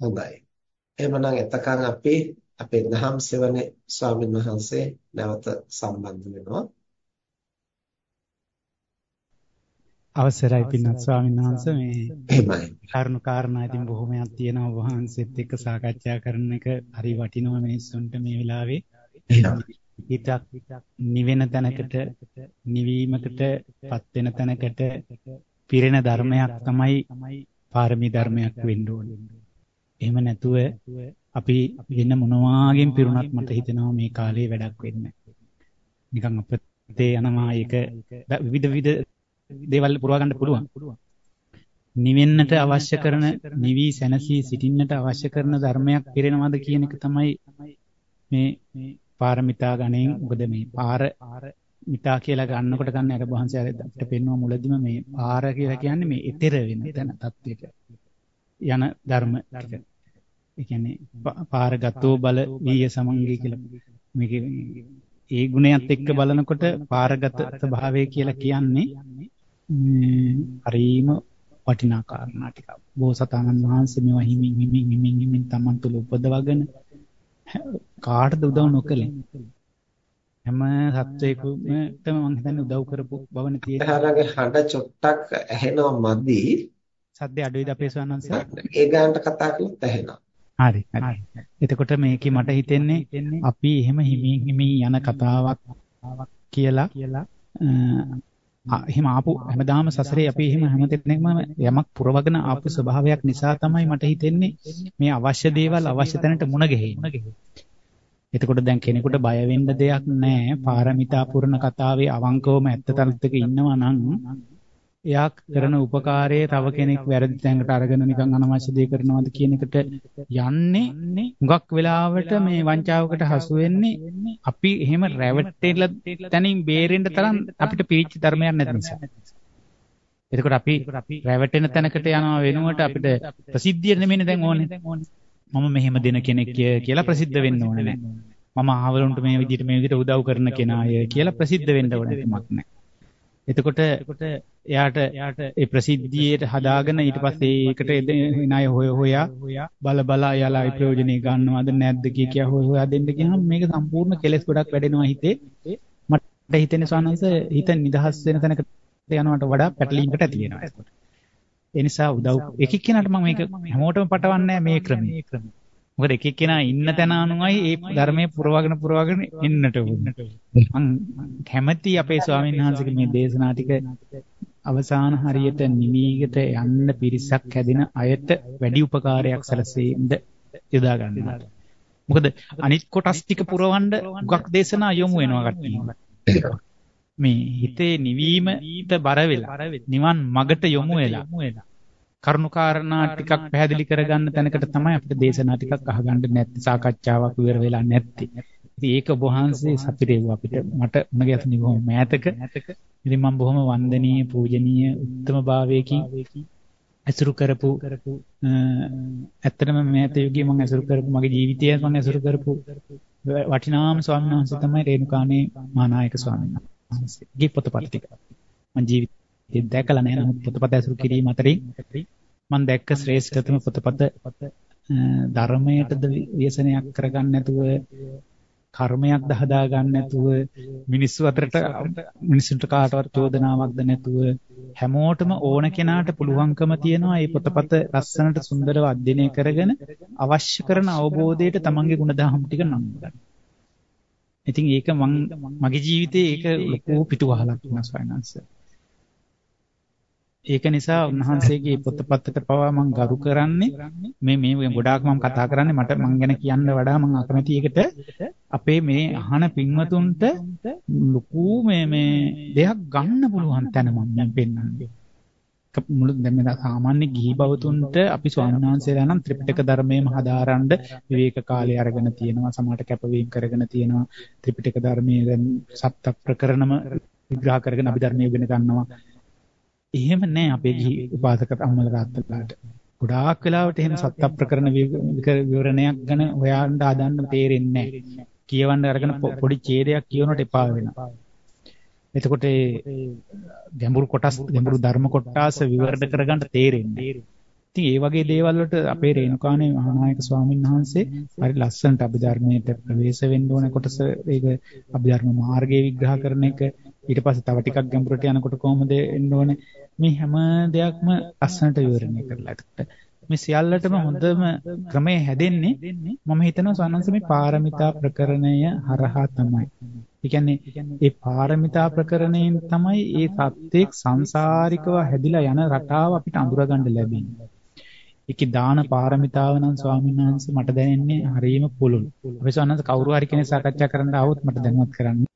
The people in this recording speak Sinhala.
හොඳයි. එහෙමනම් එතකන් අපි අපේ දහම් සෙවනේ ස්වාමීන් වහන්සේ නැවත සම්බන්ධ වෙනවා. අවසරයි පින්වත් ස්වාමීන් වහන්සේ මේ. කරුණු කාරණා ඉතින් බොහොමයක් තියෙනවා වහන්සේත් එක්ක සාකච්ඡා කරන එක හරි වටිනවා මිනිස්සුන්ට මේ වෙලාවේ. හිතක් නිවෙන තැනකට නිවීමකටපත් වෙන තැනකට පිරෙන ධර්මයක් තමයි පාරමී ධර්මයක් වෙන්න ඕනේ. නැතුව අපි වෙන මොනවාගෙන් පිරුණත් මට හිතෙනවා මේ කාලේ වැඩක් වෙන්නේ. නිකන් අපතේ යනවා ඒක විවිධ විවිධ දේවල් පුරවා ගන්න පුළුවන්. නිවෙන්නට අවශ්‍ය කරන නිවි සැනසී සිටින්නට අවශ්‍ය කරන ධර්මයක් පිරෙනවද කියන එක තමයි මේ පාරමිතා ගණයෙන් මොකද මේ පාර මිතා කියලා ගන්නකොට ගන්න අර වහන්සේ අපිට පෙන්වුවා මුලදිම මේ පාර කියලා කියන්නේ මේ ඊතර වෙන තන තත්ත්වයට යන ධර්ම ඒ කියන්නේ පාරගතෝ බල වීය සමංගී කියලා මේක ඒ ගුණයත් එක්ක බලනකොට පාරගත ස්වභාවය කියලා කියන්නේ හරීම වටිනා කාරණා ටික. බෝසතාණන් වහන්සේ මේවා හිමින් හිමින් හිමින් හිමින් තමන් තුළ උපදවගෙන කාටද උදව් නොකලේ? හැම සත්වයකටම මම හිතන්නේ උදව් කරපු බවනේ තියෙන්නේ. හරගේ හඬ චොට්ටක් ඇහෙනවා මදි. සද්ද අඩුයිද අපේ ස්වාමීන් ඒ ගානට කතා කළොත් ඇහෙනවා. හරි හරි. එතකොට මේකේ මට හිතෙන්නේ අපි එහෙම හිමින් හිමින් යන කතාවක් කියලා එහෙම ආපු හැමදාම සසරේ අපි එහෙම හැමතෙනෙක්ම යමක් පුරවගෙන ආපු ස්වභාවයක් නිසා තමයි මට හිතෙන්නේ මේ අවශ්‍ය දේවල් අවශ්‍ය තැනට මුණ ගැහෙන්නේ. එතකොට දැන් කෙනෙකුට බය වෙන්න දෙයක් නැහැ. පාරමිතා පුරන කතාවේ අවංකවම ඇත්ත තත්ත්වක ඉන්නවා නම් එයා කරන උපකාරයේ තව කෙනෙක් වැරදි තැනකට අරගෙන නිකන් අනවශ්‍ය දේ කරනවාද කියන එකට යන්නේ හුඟක් වෙලාවට මේ වංචාවකට හසු වෙන්නේ අපි එහෙම රැවටෙලා තනින් බේරෙන්න තරම් අපිට පිළිච්ච ධර්මයක් නැති නිසා. එතකොට අපි රැවටෙන තැනකට යනවා වෙනුවට අපිට ප්‍රසිද්ධිය නෙමෙයිනේ දැන් ඕනේ. මම මෙහෙම දෙන කෙනෙක් කියලා ප්‍රසිද්ධ වෙන්න ඕනේ නෑ. මම අහවලුන්ට මේ විදිහට මේ විදිහට උදව් කරන කෙනාය කියලා ප්‍රසිද්ධ වෙන්න ඕනේ කමක් නෑ. එතකොට එයාට ඒ ප්‍රසිද්ධියට හදාගෙන ඊට පස්සේ ඒකට එන අය හොය හොයා බල බල එයාලා ඒ ප්‍රයෝජනෙ ගන්නවද නැද්ද කිය කිය හොය හොයා දෙන්න ගියාම මේක සම්පූර්ණ කෙලස් ගොඩක් වැඩෙනවා හිතේ. මට හිතෙන්නේ සානංශ හිත නිදහස් වෙන තැනකට යනවට වඩා පැටලීමකට ඇති වෙනවා. ඒ නිසා උදව් එක එක්කෙනාට මම මේක හැමෝටම පටවන්නේ මේ ක්‍රමයේ මොකද එක එක්කෙනා ඉන්න තැන අනුවයි ඒ ධර්මයේ පුරවගෙන පුරවගෙන එන්නට ඕනේ. මං කැමැති අපේ ස්වාමීන් වහන්සේගේ මේ දේශනා ටික අවසාන හරියට නිවීගට යන්න පිරිසක් හැදෙන අයට වැඩි උපකාරයක් සැලසෙන්න යොදා ගන්නවා. මොකද අනිත් කොටස් ටික පුරවන්න ගොක් දේශනා යොමු වෙනවා කට්ටිය. මේ හිතේ නිවීමට බර වෙලා නිවන් මගට යොමු වෙලා කරුණාකාරණා ටිකක් පැහැදිලි කරගන්න තැනකට තමයි අපිට දේශනා ටිකක් අහගන්න නැත්te සාකච්ඡාවක් ඉවර වෙලා නැත්තේ. ඉතින් ඒක ඔබ වහන්සේ සපිරෙව් අපිට මට උණ ගැසුණි බොහොම මෑතක. ඉතින් මම බොහොම වන්දනීය පූජනීය උත්තම භාවයකින් ඇසුරු කරපු ඇත්තටම මෑත යුගයේ මම ඇසුරු කරපු මගේ ජීවිතය මම ඇසුරු කරපු වටිනාම ස්වාමීන් වහන්සේ තමයි රේණුකානේ මහානායක ස්වාමීන් වහන්සේ. ගේ පොතපත් ටික. මම ජීවිත දැකලා නැහැ නමුත් පොතපත ඇසුරු කිරීම අතරින් මම දැක්ක ශ්‍රේෂ්ඨතම පොතපත ධර්මයටද ව්‍යසනයක් කරගන්න නැතුව කර්මයක්ද හදා ගන්න නැතුව මිනිස්සු අතරට මිනිස්සුන්ට කාටවත් චෝදනාවක්ද නැතුව හැමෝටම ඕන කෙනාට පුළුවන්කම තියෙනවා මේ පොතපත ලස්සනට සුන්දරව අධ්‍යයනය කරගෙන අවශ්‍ය කරන අවබෝධයට තමන්ගේ ಗುಣධර්ම ටික නම් ගන්න. ඉතින් ඒක මගේ ජීවිතේ ඒක ලොකු පිටුවහලක් වුණා ස්වයන්ස. ඒක නිසා උන්වහන්සේගේ පොතපතට පවා මම ගරු කරන්නේ. මේ මේ ගොඩාක් මම කතා කරන්නේ මට මං ගැන කියන්න වඩා මම අකමැති එකට. අපේ මේ අහන පින්වතුන්ට ලොකු මේ මේ දෙයක් ගන්න පුළුවන් තැන මම පෙන්වන්නේ. මුළු දැන් මේ සාමාන්‍ය ගිහි බවතුන්ට අපි ස්වාමීන් වහන්සේලා නම් ත්‍රිපිටක ධර්මයේම හදාරන්න විවේක කාලය අරගෙන තියෙනවා සමහරට කැපවීම කරගෙන තියෙනවා ත්‍රිපිටක ධර්මයේ දැන් සප්ත ප්‍රකරණම විග්‍රහ කරගෙන අපි ධර්මයේ ඉගෙන ගන්නවා එහෙම නැහැ අපේ ගිහි උපාසක අම්මලා තාත්තලාට. ගොඩාක් වෙලාවට එහෙම සත්‍ය ප්‍රකරණ විවරණයක් ගැන හොයන්න හදන්න තේරෙන්නේ නැහැ. කියවන්න අරගෙන පොඩි ඡේදයක් කියවනට එපා වෙනවා. එතකොට ගැඹුරු කොටස් ගැඹුරු ධර්ම කොටස විවරණ කරගන්න තේරෙන්නේ. ඉතින් ඒ වගේ දේවල් වලට අපේ රේණුකානේ මහානායක ස්වාමීන් වහන්සේ හරි ලස්සනට අභිධර්මයට ප්‍රවේශ වෙන්න ඕන කොටස ඒක අභිධර්ම මාර්ගයේ විග්‍රහ කරන එක ඊට පස්සේ තව ටිකක් ගැඹුරට යනකොට කොහොමද එන්න ඕනේ මේ හැම දෙයක්ම ලස්සනට විවරණය කරලා. ඒකට මේ සියල්ලටම හොඳම ක්‍රමය හැදෙන්නේ මම හිතනවා සවනංශ මේ පාරමිතා ප්‍රකරණය හරහා තමයි. ඒ කියන්නේ ඒ පාරමිතා ප්‍රකරණයෙන් තමයි ඒ සත්‍යයක් සංසාරිකව හැදිලා යන රටාව අපිට අඳුරගන්න ලැබෙන්නේ. ඒකේ දාන පාරමිතාව නම් ස්වාමීන් වහන්සේ මට දැනෙන්නේ හරියම පුළුල්. අපි සවනංශ කවුරු හරි කෙනෙක් සාකච්ඡා කරන්න ආවොත් මට දැනුවත් කරන්න.